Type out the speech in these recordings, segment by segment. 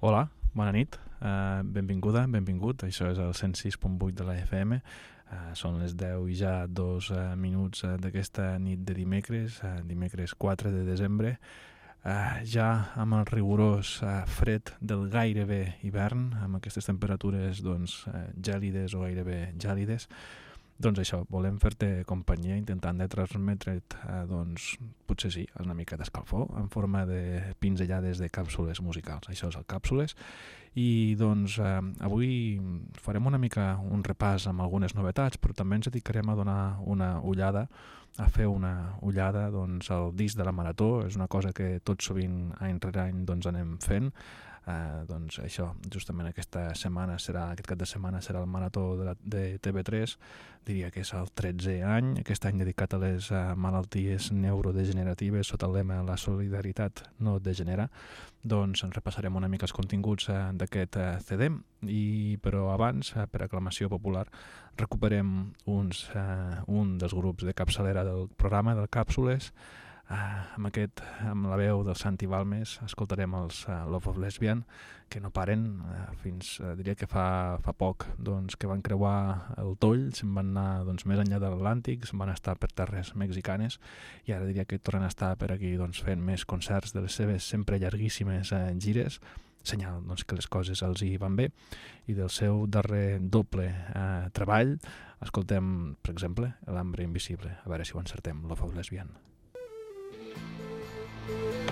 Hola, bona nit, uh, benvinguda, benvingut. Això és el 106.8 de la FM. Uh, són les 10 i ja dos uh, minuts uh, d'aquesta nit de dimecres, uh, dimecres 4 de desembre. Uh, ja amb el rigorós uh, fred del gairebé hivern, amb aquestes temperatures doncs, uh, gèlides o gairebé gèlides, doncs això, volem fer-te companyia intentant de transmetre't, eh, doncs, potser sí, una mica d'escalfor en forma de pinzellades de càpsules musicals. Això és el Càpsules. I doncs eh, avui farem una mica un repàs amb algunes novetats, però també ens dedicarem a donar una ullada a fer una ullada doncs, al disc de la Marató. És una cosa que tot sovint any rere any doncs, anem fent eh, doncs això, justament aquesta setmana serà, aquest cap de setmana serà el marató de, la, de TV3, diria que és el 13è any, aquest any dedicat a les uh, malalties neurodegeneratives sota el lema La solidaritat no degenera, doncs en repassarem una mica els continguts uh, d'aquest uh, CD, i, però abans, uh, per aclamació popular, recuperem uns, uh, un dels grups de capçalera del programa, del Càpsules, Uh, amb aquest, amb la veu del Santi Balmes, escoltarem els uh, Love of Lesbian, que no paren, uh, fins, uh, diria que fa, fa poc, doncs, que van creuar el toll, se'n van anar doncs, més enllà de l'Atlàntic, se'n van estar per terres mexicanes, i ara diria que tornen a estar per aquí doncs, fent més concerts de les seves sempre llarguíssimes uh, gires, senyal doncs, que les coses els hi van bé, i del seu darrer doble eh, treball escoltem, per exemple, L'Hambre Invisible, a veure si ho encertem, Love of Lesbian. En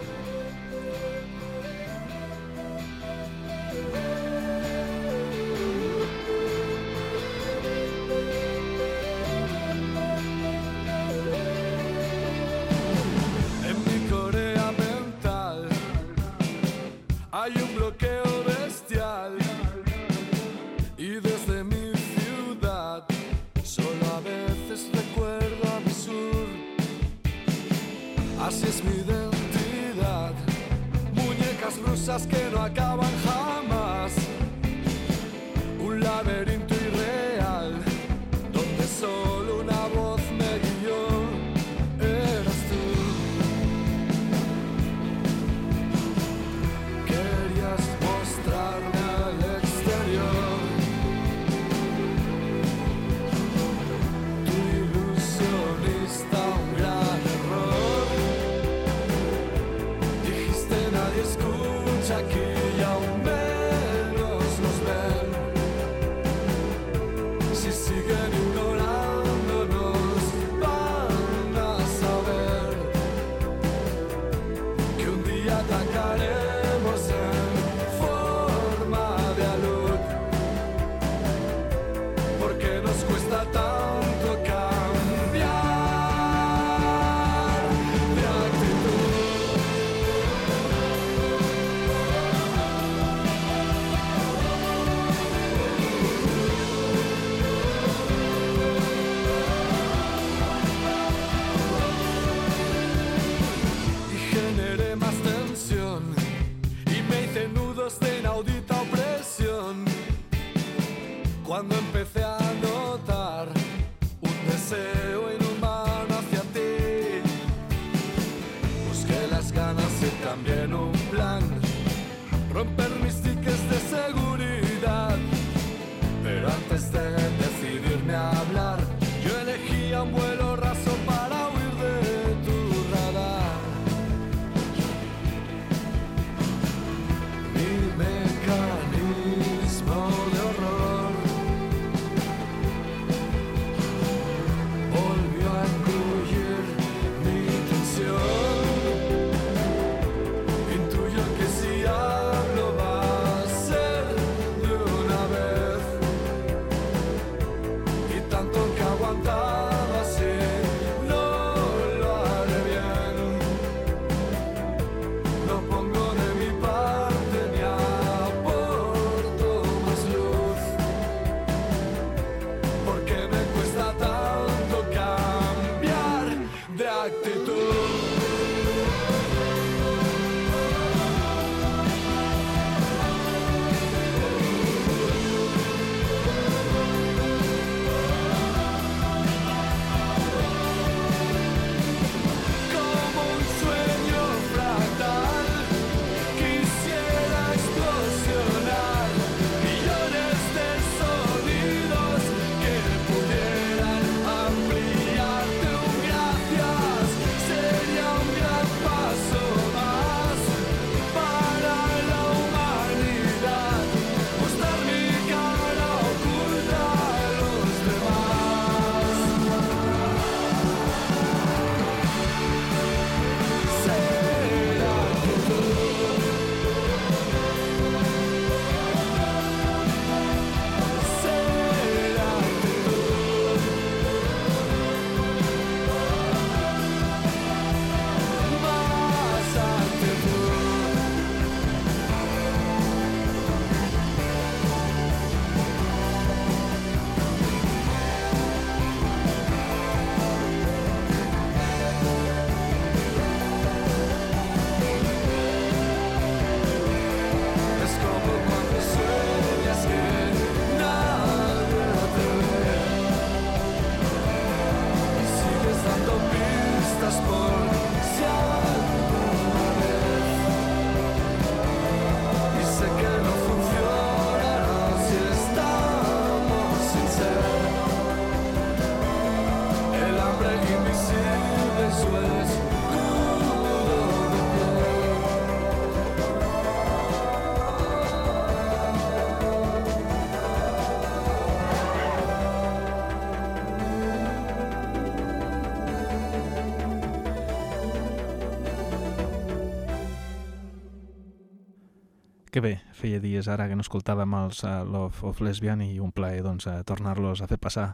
feia dies ara que no escoltàvem els uh, Love of Lesbian i un plaer doncs, uh, tornar-los a fer passar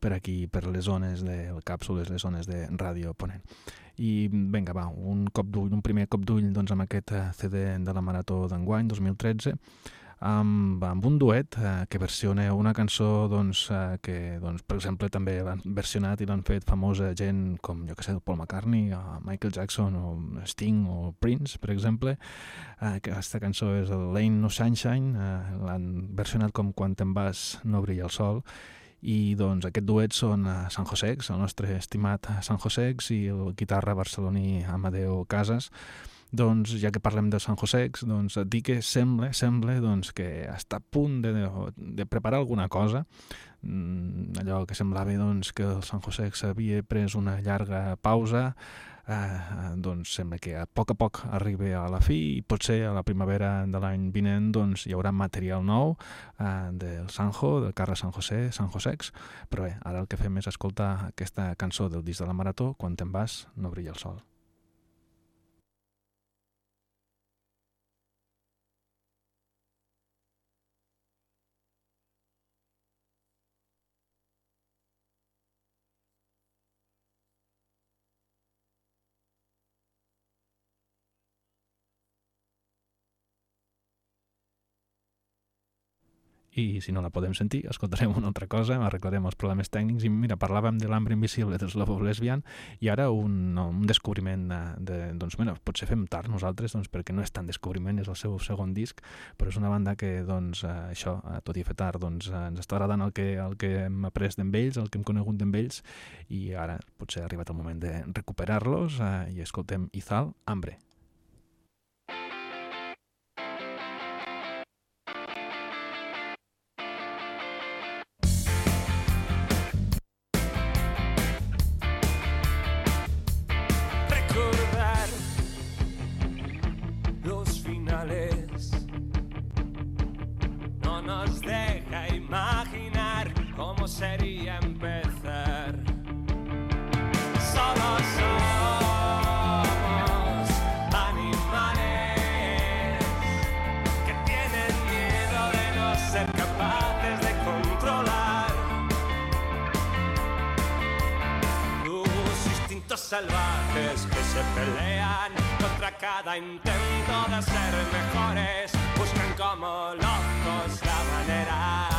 per aquí, per les zones de càpsules, les zones de ràdio Ponent. I vinga, va, un cop un primer cop d'ull doncs, amb aquest CD de la Marató d'enguany, 2013, amb, amb un duet eh, que versiona una cançó doncs, eh, que, doncs, per exemple, també l'han versionat i l'han fet famosa gent com, jo que sé, Paul McCartney, o Michael Jackson, o Sting, o Prince, per exemple. Eh, aquesta cançó és el Lane No Sunshine, eh, l'han versionat com Quan te'n vas no brilla el sol, i doncs aquest duet són uh, San Josex, el nostre estimat San Josex i el guitarra barceloní Amadeo Casas, doncs, ja que parlem de San Josex, doncs dic que sembla, sembla doncs, que està a punt de, de, preparar alguna cosa, mm, allò que semblava doncs, que el San Josex havia pres una llarga pausa, eh, doncs sembla que a poc a poc arribi a la fi i potser a la primavera de l'any vinent doncs, hi haurà material nou eh, del Sanjo, del Carles San José, San Josex, però bé, ara el que fem és escoltar aquesta cançó del disc de la Marató, Quan te'n vas no brilla el sol. I si no la podem sentir, escoltarem una altra cosa, arreglarem els problemes tècnics i mira, parlàvem de l'ambre invisible dels Love Lesbian i ara un, un descobriment de, de, doncs, bueno, potser fem tard nosaltres doncs, perquè no és tan descobriment, és el seu segon disc però és una banda que doncs, eh, això, eh, tot i fer tard, doncs, eh, ens està agradant el que, el que hem après d'ells, el que hem conegut d'ells i ara potser ha arribat el moment de recuperar-los eh, i escoltem Izal, Hambre. Salvajes que se pelean contra cada intento de ser mejores, buscan como locos la manera.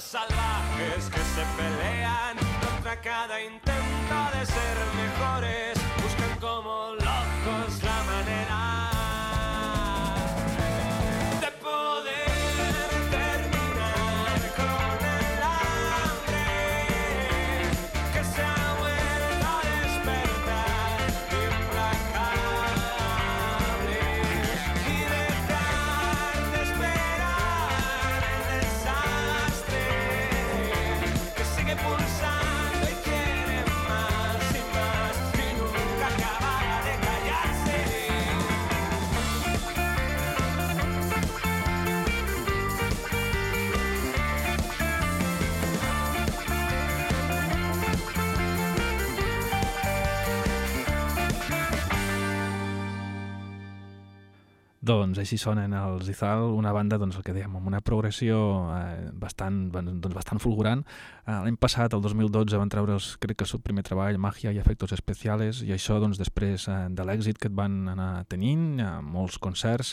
salvajes que se pelean contra cada intento Doncs així sonen els Izal, una banda, doncs, el que dèiem, amb una progressió eh, bastant, doncs, bastant fulgurant. Eh, L'any passat, el 2012, van treure, els, crec que el seu primer treball, Magia i Efectos Especiales, i això, doncs, després eh, de l'èxit que et van anar tenint, a molts concerts,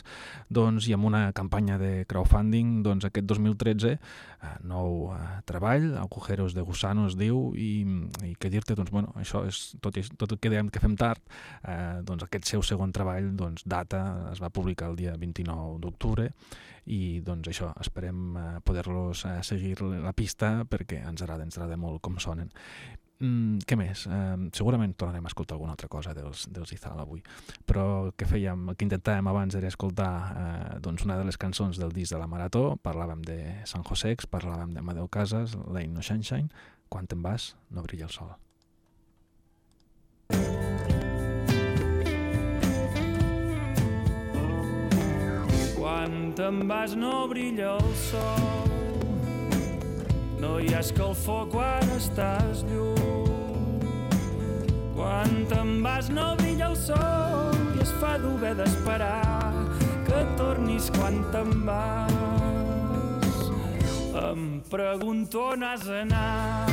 doncs, i amb una campanya de crowdfunding, doncs, aquest 2013, eh, nou eh, treball, Agujeros de Gusano es diu, i, i què dir-te, doncs, bueno, això és tot, tot el que dèiem que fem tard, eh, doncs, aquest seu segon treball, doncs, data, es va publicar el dia 29 d'octubre i doncs això, esperem eh, poder-los eh, seguir la pista perquè ens agrada, ens agrada molt com sonen. Mm, què més? Eh, segurament tornarem a escoltar alguna altra cosa dels, dels Izal avui, però que fèiem, que intentàvem abans era escoltar eh, doncs una de les cançons del disc de la Marató, parlàvem de San Josex, parlàvem de Madeu Casas, Lane No Sunshine, Quan te'n vas, no brilla el sol. Quan te'n vas no brilla el sol. No hi ha escalfor quan estàs lluny. Quan te'n vas no brilla el sol I es fa dur haver d'esperar Que tornis quan te'n vas. Em pregunto on has anat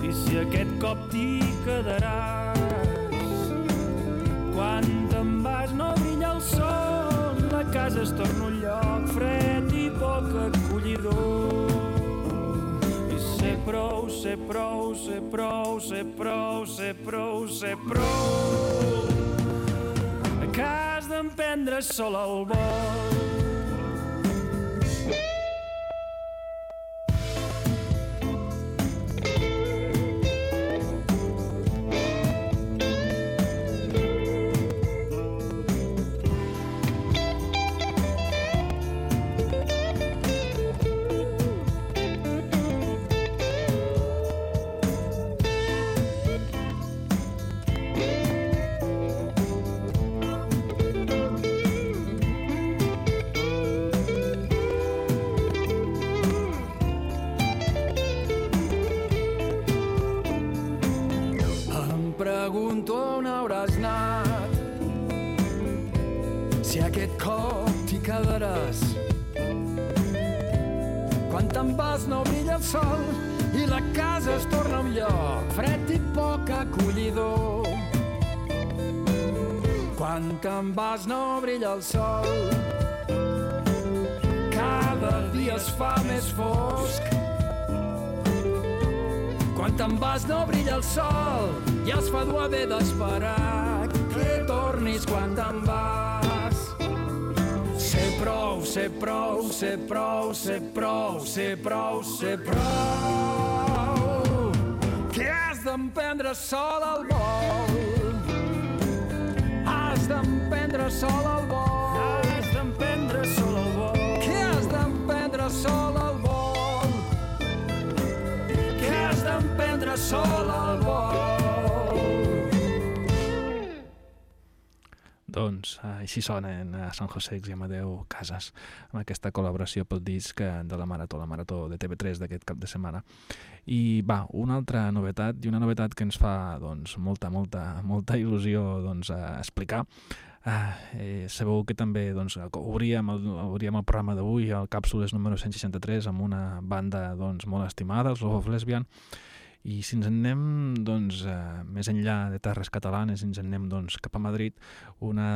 I si aquest cop t'hi quedaràs. Quan casa es torna un lloc fred i poc acollidor. I sé prou, sé prou, sé prou, sé prou, sé prou, sé prou, que has d'emprendre sol el vol. el sol i la casa es torna un lloc fred i poc acollidor. Quan te'n vas no brilla el sol cada dia es fa més fosc quan te'n vas no brilla el sol i es fa dur haver d'esperar que tornis quan te'n vas. Prou, sé prou, sé prou, sé prou, sé prou, sé prou, que has d'emprendre sol el vol. Has d'emprendre sol el vol. Has d'emprendre sol el vol. Que has d'emprendre sol el vol que has d'emprendre sol el vol. Doncs eh, així sonen a San José i Amadeu Casas amb aquesta col·laboració pel disc eh, de la Marató, la Marató de TV3 d'aquest cap de setmana. I va, una altra novetat, i una novetat que ens fa doncs, molta, molta, molta il·lusió doncs, a explicar. Ah, eh, sabeu que també doncs, obríem, el, obríem el programa d'avui, el Càpsules número 163, amb una banda doncs, molt estimada, els Love of Lesbian, i si ens en anem doncs, eh, més enllà de terres catalanes, si ens en anem doncs, cap a Madrid, una,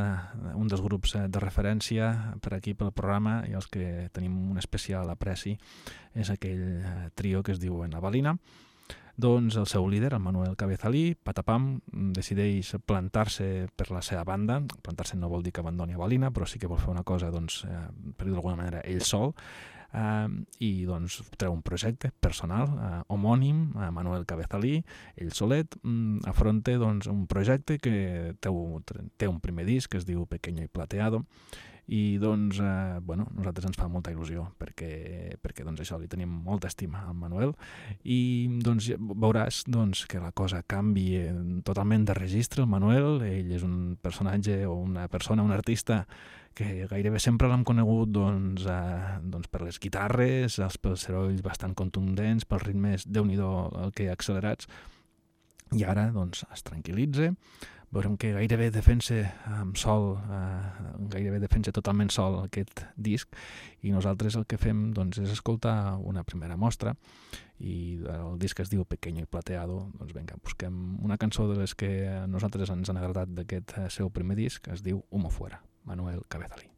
un dels grups eh, de referència per aquí pel programa i els que tenim un especial apreci és aquell eh, trio que es diu Navalina. Doncs el seu líder, el Manuel Cabezalí, patapam, decideix plantar-se per la seva banda. Plantar-se no vol dir que abandoni a Balina, però sí que vol fer una cosa, doncs, eh, per dir d'alguna manera, ell sol, eh, i doncs treu un projecte personal, eh, homònim, a Manuel Cabezalí, ell solet, mm, afronta doncs, un projecte que té, un- té un primer disc que es diu Pequeño y Plateado, i doncs, eh, bueno, nosaltres ens fa molta il·lusió perquè, perquè doncs això, li tenim molta estima al Manuel. I doncs veuràs doncs, que la cosa canvi eh, totalment de registre, el Manuel, ell és un personatge o una persona, un artista que gairebé sempre l'hem conegut doncs, eh, doncs per les guitarres, els pels serolls bastant contundents, pels ritmes déu nhi el que accelerats, i ara doncs, es tranquil·litza, veurem que gairebé defensa amb sol, eh, gairebé defensa totalment sol aquest disc. I nosaltres el que fem doncs, és escoltar una primera mostra. I el disc es diu Pequeño y Plateado, doncs vinga, busquem una cançó de les que a nosaltres ens han agradat d'aquest eh, seu primer disc, es diu Humo Fuera, Manuel Cabezalí.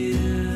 Que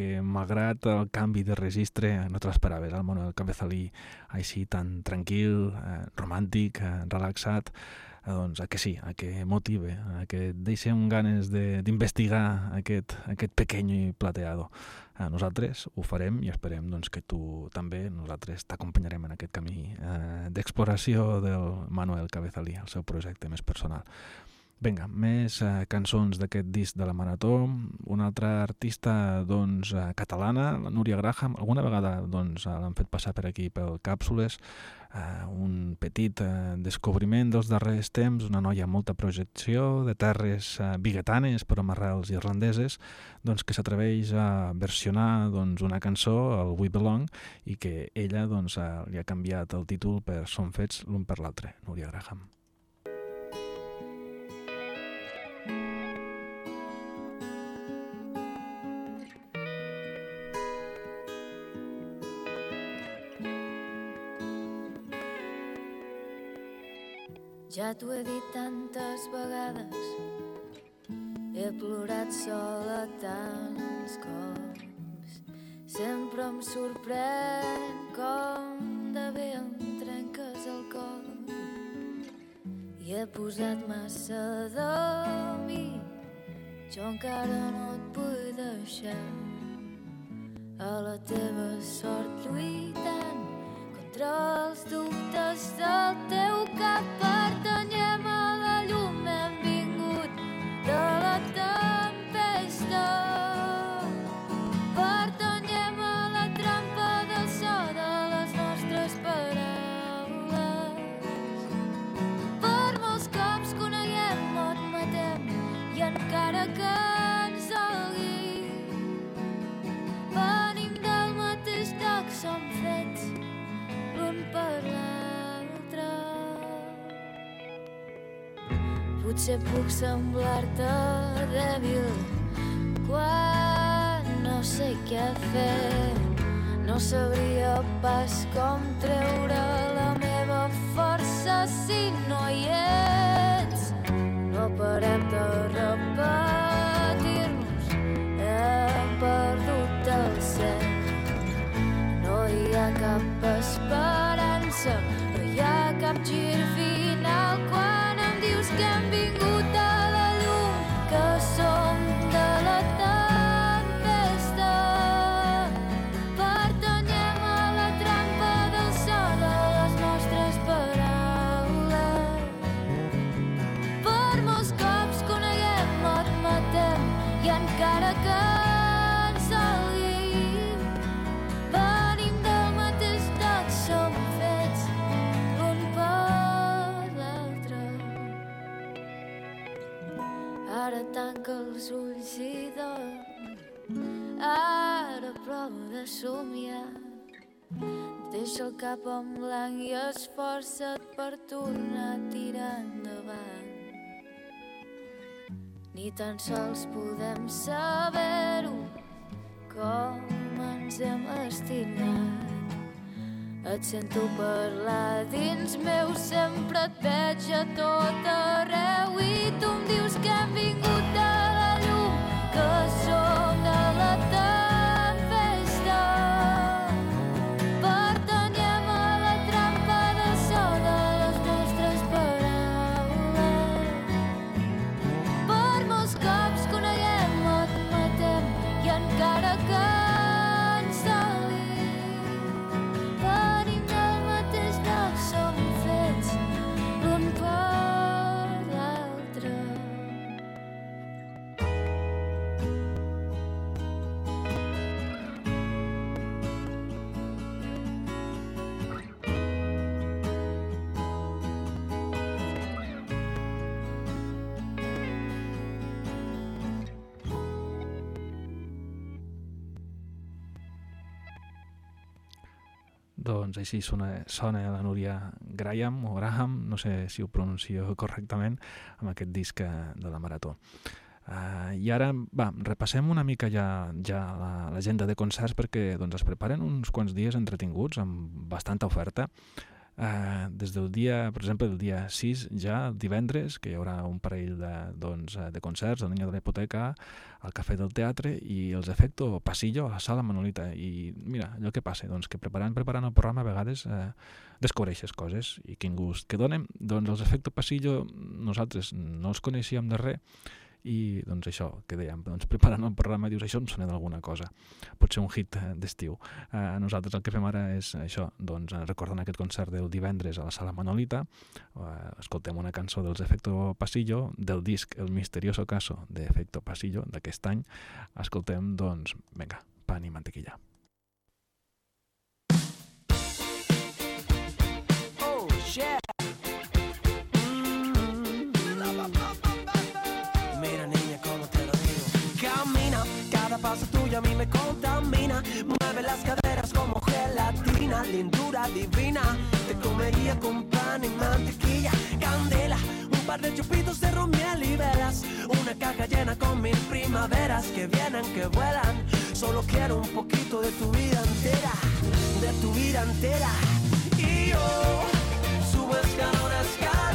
que malgrat el canvi de registre no te l'esperaves, el Manuel Cabezalí així tan tranquil, eh, romàntic, eh, relaxat, eh, doncs a que sí, a que motive, a que deixem ganes d'investigar aquest, aquest pequeño plateado. Eh, nosaltres ho farem i esperem doncs, que tu també, nosaltres t'acompanyarem en aquest camí eh, d'exploració del Manuel Cabezalí, el seu projecte més personal. Vinga, més eh, cançons d'aquest disc de la Marató. Una altra artista doncs, eh, catalana, la Núria Graham, alguna vegada doncs, eh, l'han fet passar per aquí pel Càpsules, eh, un petit eh, descobriment dels darrers temps, una noia amb molta projecció, de terres eh, biguetanes però amb arrels irlandeses, doncs, que s'atreveix a versionar doncs, una cançó, el We Belong, i que ella doncs, eh, li ha canviat el títol per Som fets l'un per l'altre, Núria Graham. T'ho he dit tantes vegades, he plorat sola tants cops. Sempre em sorprèn com de bé em trenques el cor. I he posat massa de mi, jo encara no et vull deixar. A la teva sort lluitant entre els dubtes del teu cap pertanyem a la llum, hem vingut de la tempesta. Pertanyem a la trampa del so de les nostres paraules. Per molts cops coneguem, no matem i encara que Potser puc semblar-te dèbil quan no sé què fer. No sabria pas com treure la meva força si no hi ets. No parem de repetir-nos, hem perdut el cel. No hi ha cap esperança, no hi ha cap gir de somiar. Deixa el cap en blanc i esforça't per tornar a tirar endavant. Ni tan sols podem saber-ho com ens hem estimat. Et sento parlar dins meu, sempre et veig a tot arreu i tu em dius que hem vingut a la llum, que som Doncs així sona, sona la Núria Graham o Graham, no sé si ho pronuncio correctament, amb aquest disc eh, de la Marató. Uh, I ara, va, repassem una mica ja, ja la- l'agenda de concerts perquè doncs, es preparen uns quants dies entretinguts amb bastanta oferta. Uh, des del dia, per exemple, el dia 6 ja, divendres, que hi haurà un parell de, doncs, eh, de concerts, el Niño de la Hipoteca, al Cafè del Teatre i els Efecto Pasillo a la Sala Manolita. I mira, allò que passa, doncs, que preparant, preparant el programa a vegades eh, descobreixes coses i quin gust que donen. Doncs els Efecto Pasillo nosaltres no els coneixíem de res i doncs això que dèiem, doncs preparant el programa dius això em sona d'alguna cosa, pot ser un hit eh, d'estiu. Eh, nosaltres el que fem ara és això, doncs eh, recordant aquest concert del divendres a la Sala Manolita, eh, escoltem una cançó dels Efecto Pasillo, del disc El misterioso caso de Efecto Pasillo d'aquest any, escoltem doncs, vinga, pan i mantequilla. Oh, yeah. Divina. Te comería con pan y mantequilla, candela. Un par de chupitos de ron, y velas. Una caja llena con mil primaveras que vienen, que vuelan. Solo quiero un poquito de tu vida entera, de tu vida entera. Y yo subo escalón a.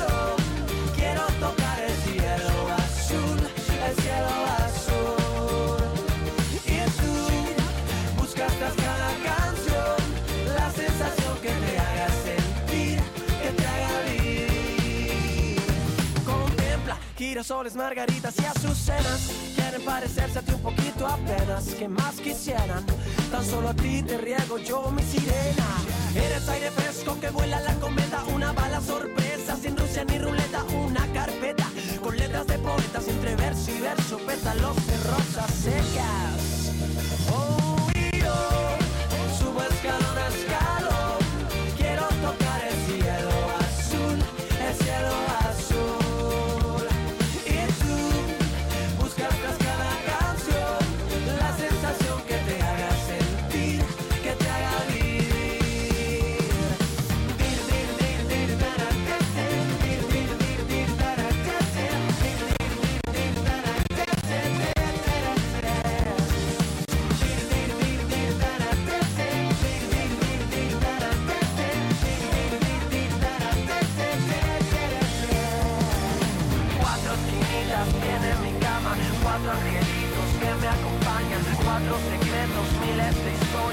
girasoles, margaritas y azucenas. Quieren parecerse a ti un poquito apenas. que más quisieran? Tan solo a ti te riego yo mi sirena. Eres aire fresco que vuela la cometa. Una bala sorpresa sin Rusia ni ruleta. Una carpeta con letras de poetas entre verso y verso. Pétalos de rosas secas.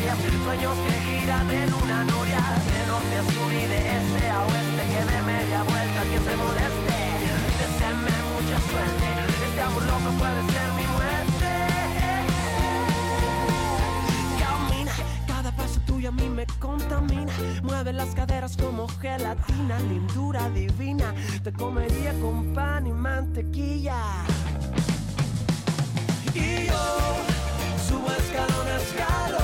Historias, sueños que giran en una noria, de norte a sur y de este a oeste, que de media vuelta que se moleste, deseenme mucha suerte, este amor loco puede ser mi muerte. Camina, cada paso tuyo a mí me contamina, mueve las caderas como gelatina, lindura divina, te comería con pan y mantequilla. Y yo subo escalón a escalón,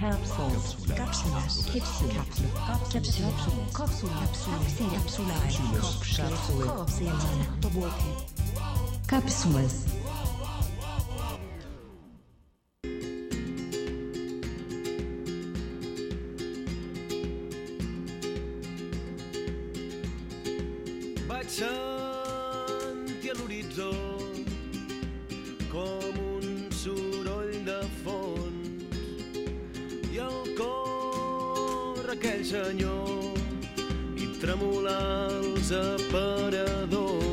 Cápsulas. Cápsulas. Cápsulas. Cápsulas. Cápsulas. Cápsulas. Tremolar els aparadors.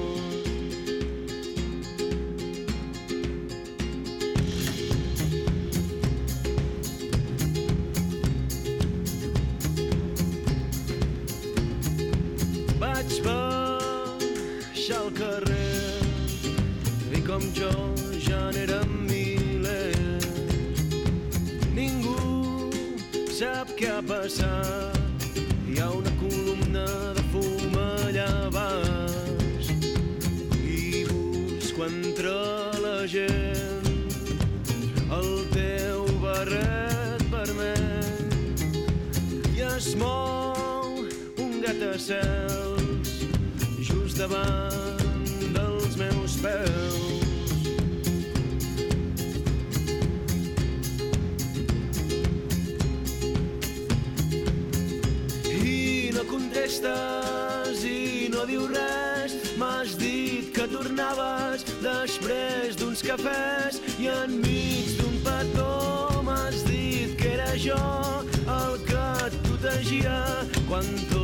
Vaig baixar al carrer i com jo ja n'eren milers. Ningú sap què ha passat. Gatacels just davant dels meus peus. Contestes i no diu res, m'has dit que tornaves després d'uns cafès i enmig d'un petó m'has dit que era jo el que et protegia quan tot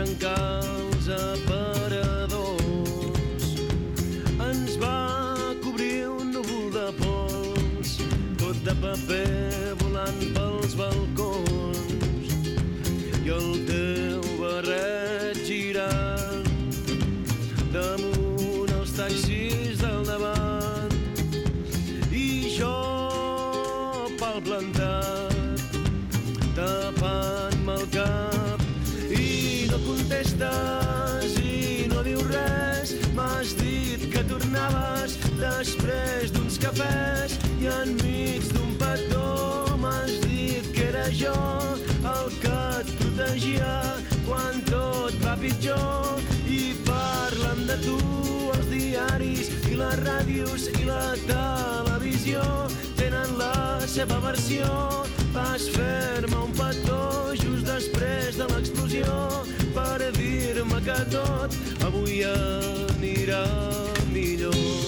trencar els aparadors. Ens va cobrir un núvol de pols, tot de paper volant pels balcons. I el teu barret girant damunt els taxis del davant. Contestes i no dius res. M'has dit que tornaves després d'uns cafès i enmig d'un petó. M'has dit que era jo el que et protegia quan tot va pitjor. I parlen de tu els diaris i les ràdios i la televisió. Tenen la seva versió. Vas fer-me un petó just després de l'explosió per dir-me que tot avui anirà millor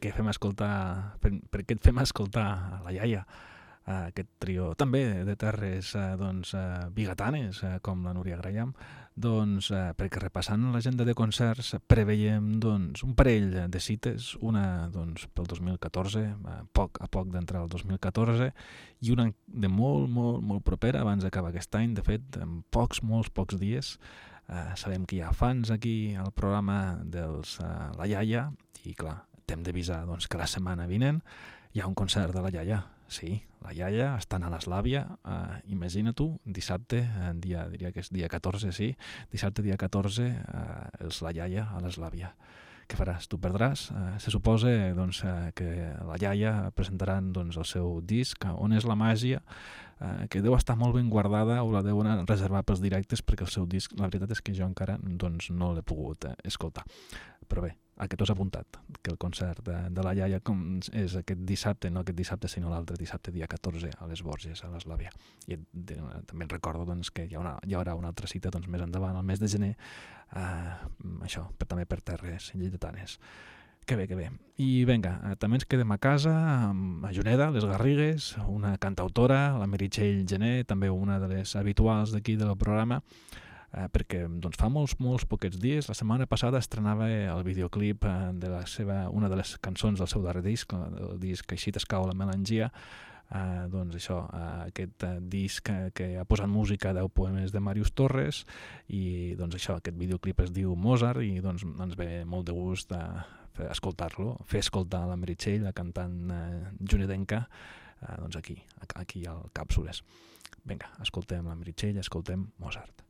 què fem escoltar, per, per què et fem escoltar a la iaia, aquest trio també de terres eh, doncs, eh, bigatanes, eh, com la Núria Graham, doncs, perquè repassant l'agenda de concerts preveiem doncs, un parell de cites, una doncs, pel 2014, a poc a poc d'entrar al 2014, i una de molt, molt, molt propera, abans d'acabar aquest any, de fet, en pocs, molts pocs dies, eh, sabem que hi ha fans aquí al programa dels eh, La Iaia, i clar, t'hem d'avisar doncs, que la setmana vinent hi ha un concert de La Iaia, sí, la iaia estan a l'Eslàvia, eh, imagina tu, dissabte, eh, dia, diria que és dia 14, sí, dissabte dia 14, eh, és la iaia a l'Eslàvia. Què faràs? Tu perdràs? Eh, se suposa doncs, eh, que la iaia presentaran doncs, el seu disc, On és la màgia, eh, que deu estar molt ben guardada o la deuen reservar pels directes perquè el seu disc, la veritat és que jo encara doncs, no l'he pogut eh, escoltar. Però bé, a què t'has apuntat, que el concert de, de la iaia com és aquest dissabte, no aquest dissabte sinó l'altre dissabte dia 14 a les Borges, a l'Eslàvia. I de, també recordo doncs, que hi, ha una, hi haurà una altra cita doncs, més endavant, al mes de gener, eh, això, per, també per terres lleidatanes. Que bé, que bé. I vinga, eh, també ens quedem a casa amb a Juneda, les Garrigues, una cantautora, la Meritxell Gené, també una de les habituals d'aquí del programa, eh, perquè doncs, fa molts, molts poquets dies, la setmana passada estrenava el videoclip eh, de la seva, una de les cançons del seu darrer disc, el disc Així t'escau la melangia, eh, doncs això, eh, aquest eh, disc que, que ha posat música a 10 poemes de Màrius Torres i doncs això, aquest videoclip es diu Mozart i doncs ens ve molt de gust eh, escoltar-lo, fer escoltar la Meritxell, la cantant eh, junedenca, eh, doncs aquí, aquí al Càpsules. Vinga, escoltem la Meritxell, escoltem Mozart.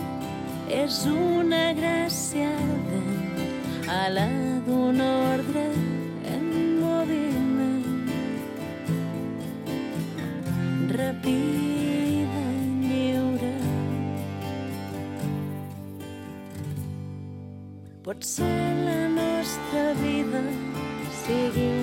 és una gràcia a la d'un ordre en moviment. Ràpida i lliure. Potser la nostra vida sigui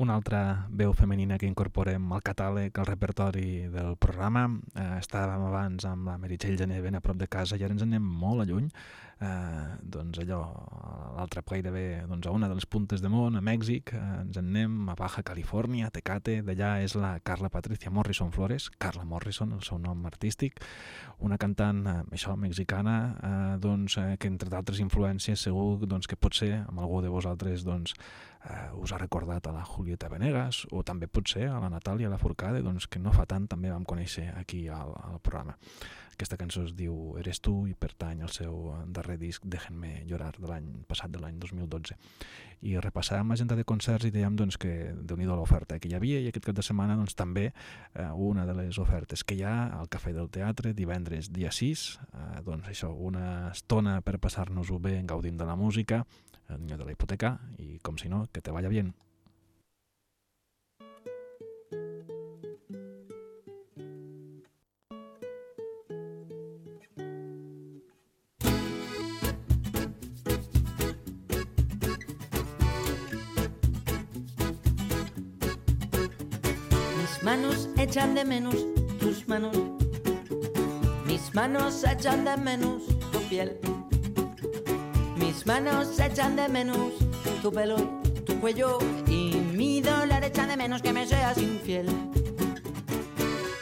Una altra veu femenina que incorporem al catàleg, al repertori del programa. Eh, estàvem abans amb la Meritxell Gené ben a prop de casa i ara ens anem molt a lluny. Eh, doncs allò, a l'altre gairebé doncs a una de les puntes de món, a Mèxic, eh, ens en anem a Baja Califòrnia, a Tecate, d'allà és la Carla Patricia Morrison Flores, Carla Morrison, el seu nom artístic, una cantant, eh, això, mexicana, eh, doncs, eh, que entre d'altres influències segur doncs, que potser amb algú de vosaltres doncs, eh, us ha recordat a la Julieta Venegas o també potser a la Natàlia Lafourcade, doncs, que no fa tant també vam conèixer aquí al, al programa. Aquesta cançó es diu Eres tu i pertany al seu darrer disc Déjenme llorar de l'any passat, de l'any 2012. I repassàvem l'agenda de concerts i dèiem doncs, que déu nhi l'oferta que hi havia i aquest cap de setmana doncs, també eh, una de les ofertes que hi ha al Cafè del Teatre divendres dia 6, eh, doncs això, una estona per passar-nos-ho bé gaudint de la música, el niño de la hipoteca y como si no, que te vaya bien. Manos echan de menos tus manos. Mis manos echan de menos tu piel. Mis manos echan de menos tu pelo, tu cuello y mi dólar echan de menos que me seas infiel.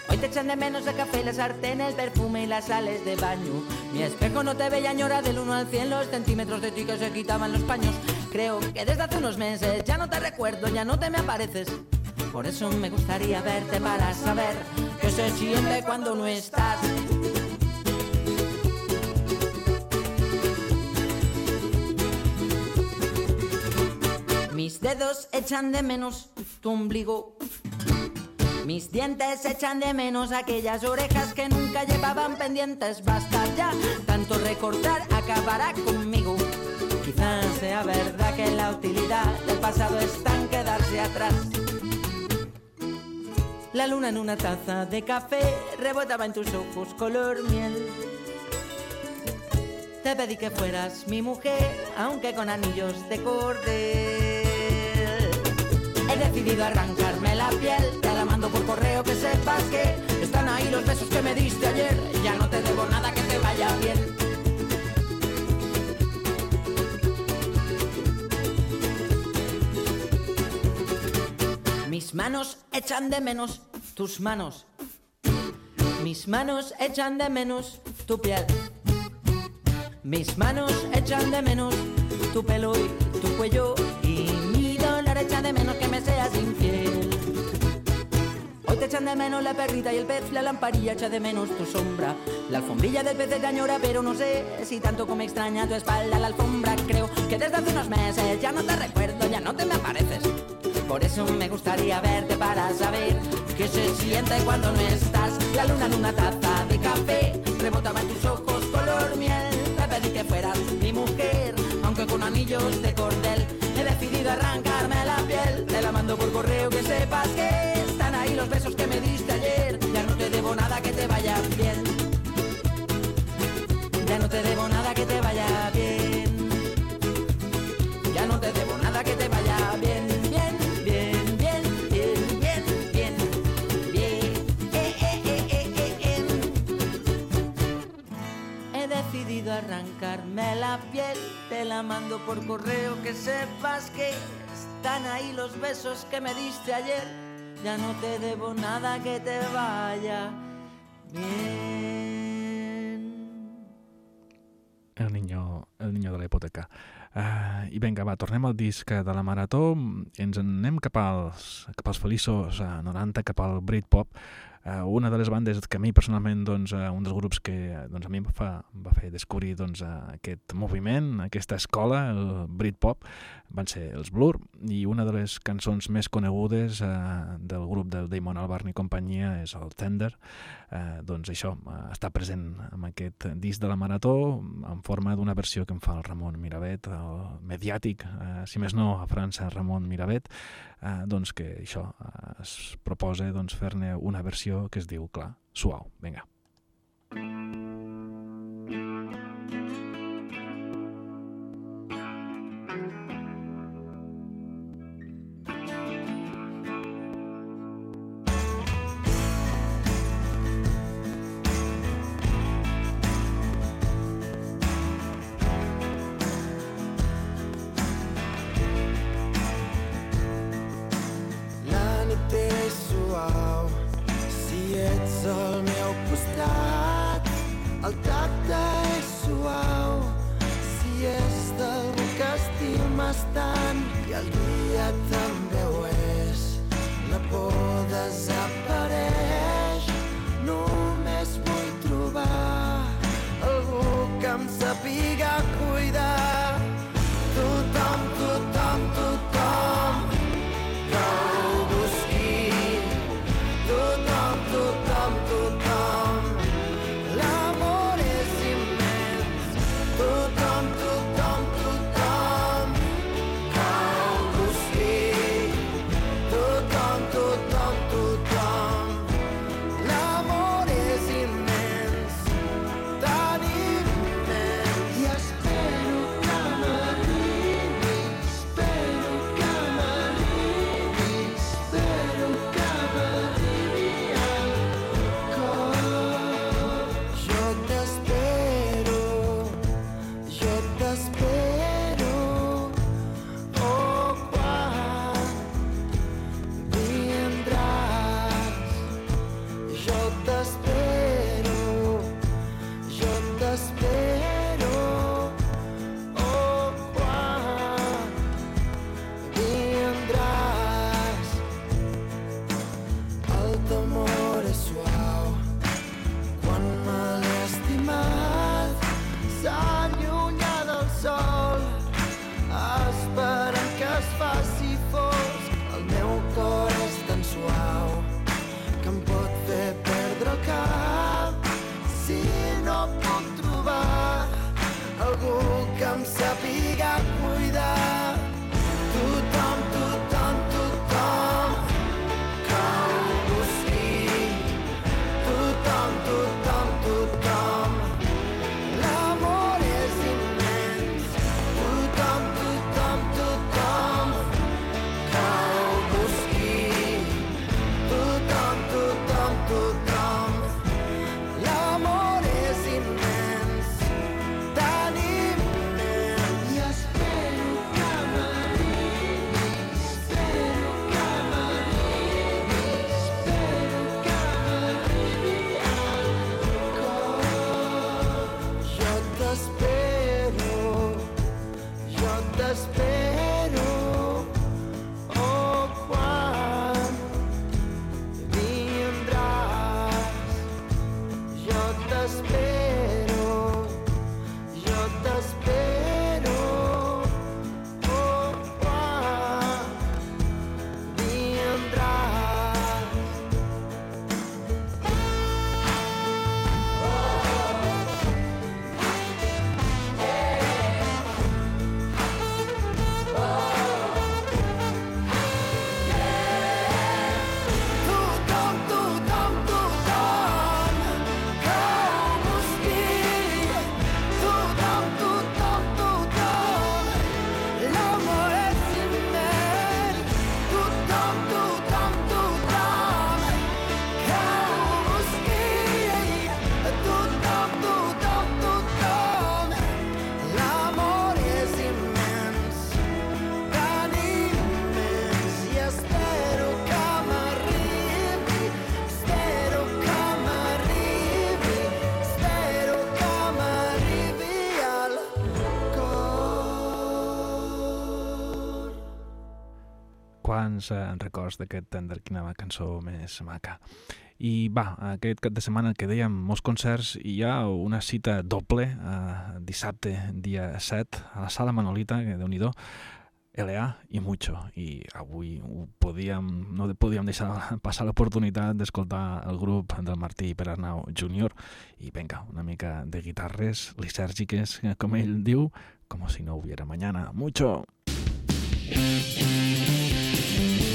Hoy te echan de menos el café, la sartén, el perfume y las sales de baño. Mi espejo no te veía añora del 1 al 100 los centímetros de ti que se quitaban los paños. Creo que desde hace unos meses ya no te recuerdo, ya no te me apareces. Por eso me gustaría verte para saber qué se siente cuando no estás. Mis dedos echan de menos tu ombligo. Mis dientes echan de menos aquellas orejas que nunca llevaban pendientes. Basta ya, tanto recortar acabará conmigo. Quizás sea verdad que la utilidad del pasado está en quedarse atrás. La luna en una taza de café rebotaba en tus ojos color miel. Te pedí que fueras mi mujer, aunque con anillos de cordel. He decidido arrancarme la piel, te la mando por correo que sepas que están ahí los besos que me diste ayer. Ya no te debo nada que te vaya bien. Mis manos echan de menos tus manos. Mis manos echan de menos tu piel. Mis manos echan de menos tu pelo y tu cuello. Y mi dolor echa de menos que me seas infiel. Hoy te echan de menos la perrita y el pez, la lamparilla echa de menos tu sombra. La alfombrilla del pez te añora, pero no sé si tanto como extraña tu espalda la alfombra. Creo que desde hace unos meses ya no te recuerdo, eso me gustaría verte para saber qué se siente cuando no estás. La luna en una taza de café rebotaba en tus ojos color miel. Te pedí que fueras mi mujer, aunque con anillos de cordel. He decidido arrancarme la piel, te la mando por correo que sepas que están ahí los besos que me diste ayer. Ya no te debo nada que te vaya bien. Arrancarme la piel, te la mando por correo que sepas que están ahí los besos que me diste ayer. Ya no te debo nada que te vaya bien. El niño, el niño de la hipoteca. Uh, I vinga, va, tornem al disc de la Marató ens en anem cap als, cap als feliços uh, 90, cap al Britpop. Uh, una de les bandes que a mi personalment, doncs, uh, un dels grups que doncs, a mi em fa, em va fer descobrir doncs, uh, aquest moviment, aquesta escola, el Britpop, van ser els Blur, i una de les cançons més conegudes uh, del grup del Damon Albarn i companyia és el Tender. Uh, doncs això, uh, està present en aquest disc de la Marató en forma d'una versió que em fa el Ramon Miravet, el mediàtic, uh, si més no, a França, Ramon Miravet, uh, doncs que això uh, es proposa doncs, fer-ne una versió que es diu, clar, suau. Vinga. Quants eh, records d'aquest tender, quina cançó més maca. I va, aquest cap de setmana que dèiem molts concerts i hi ha una cita doble eh, dissabte, dia 7, a la Sala Manolita, que déu nhi LA i Mucho. I avui ho podíem, no podíem deixar passar l'oportunitat d'escoltar el grup del Martí Perarnau Júnior i venga, una mica de guitarres lisèrgiques, com ell diu, com si no hubiera mañana. Mucho! Bye.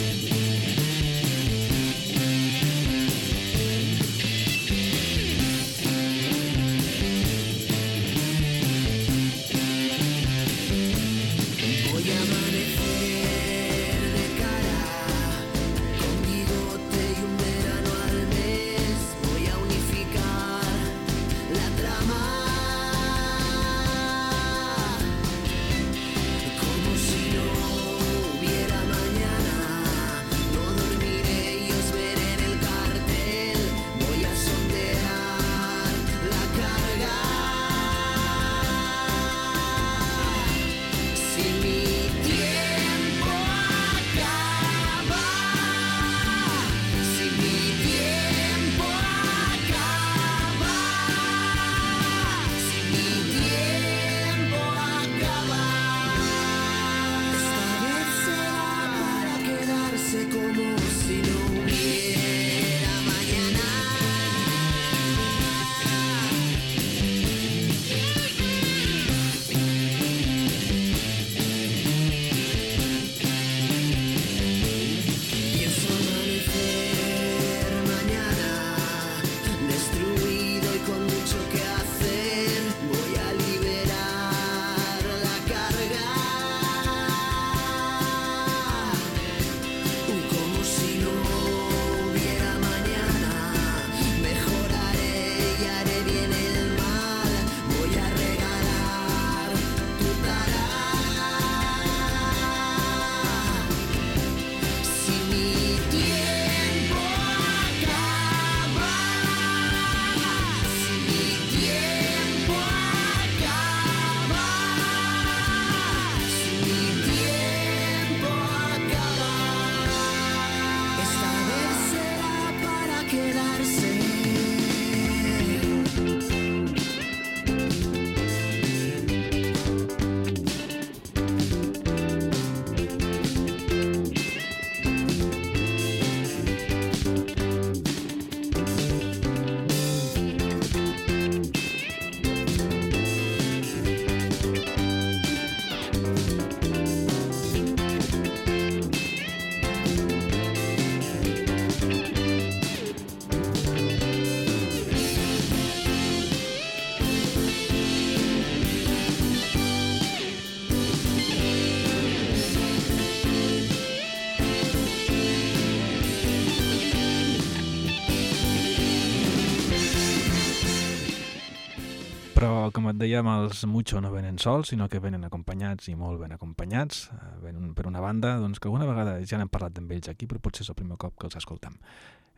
Com et dèiem, els Mucho no venen sols, sinó que venen acompanyats i molt ben acompanyats. Eh, Venen per una banda doncs, que alguna vegada ja n'hem parlat amb ells aquí, però potser és el primer cop que els escoltem.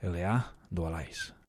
L.A. Dualize.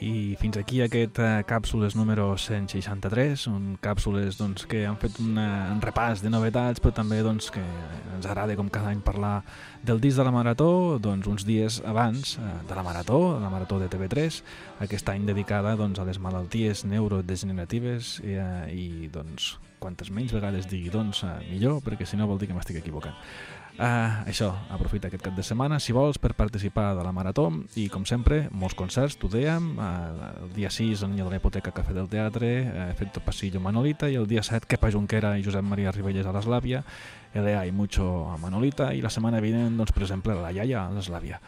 I fins aquí aquest eh, càpsules número 163, un càpsules doncs, que han fet una, un repàs de novetats, però també doncs, que ens agrada com cada any parlar del disc de la Marató, doncs, uns dies abans eh, de la Marató, la Marató de TV3, aquest any dedicada doncs, a les malalties neurodegeneratives i, eh, i doncs, quantes menys vegades digui doncs, millor, perquè si no vol dir que m'estic equivocant. Uh, això, aprofita aquest cap de setmana, si vols, per participar de la Marató i, com sempre, molts concerts, t'ho dèiem, uh, el dia 6 en de la Hipoteca Cafè del Teatre, uh, Efecto Pasillo Manolita, i el dia 7 Kepa Junquera i Josep Maria Ribelles a l'Eslàvia, L.A. i Mucho a Manolita, i la setmana vinent, doncs, per exemple, la Iaia a l'Eslàvia.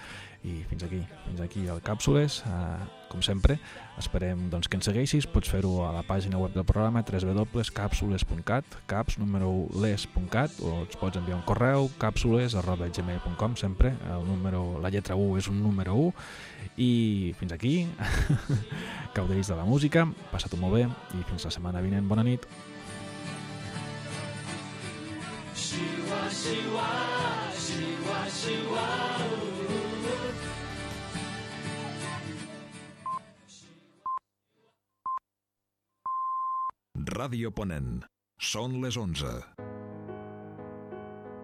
I fins aquí, fins aquí el Càpsules, uh, com sempre, esperem doncs, que ens segueixis, pots fer-ho a la pàgina web del programa www.capsules.cat, caps número les.cat o ens pots enviar un correu capsules arroba gmail.com sempre, el número, la lletra 1 és un número 1 i fins aquí gaudeix de la música, passa-t'ho molt bé i fins la setmana vinent, bona nit Ràdio Ponent. Són les 11.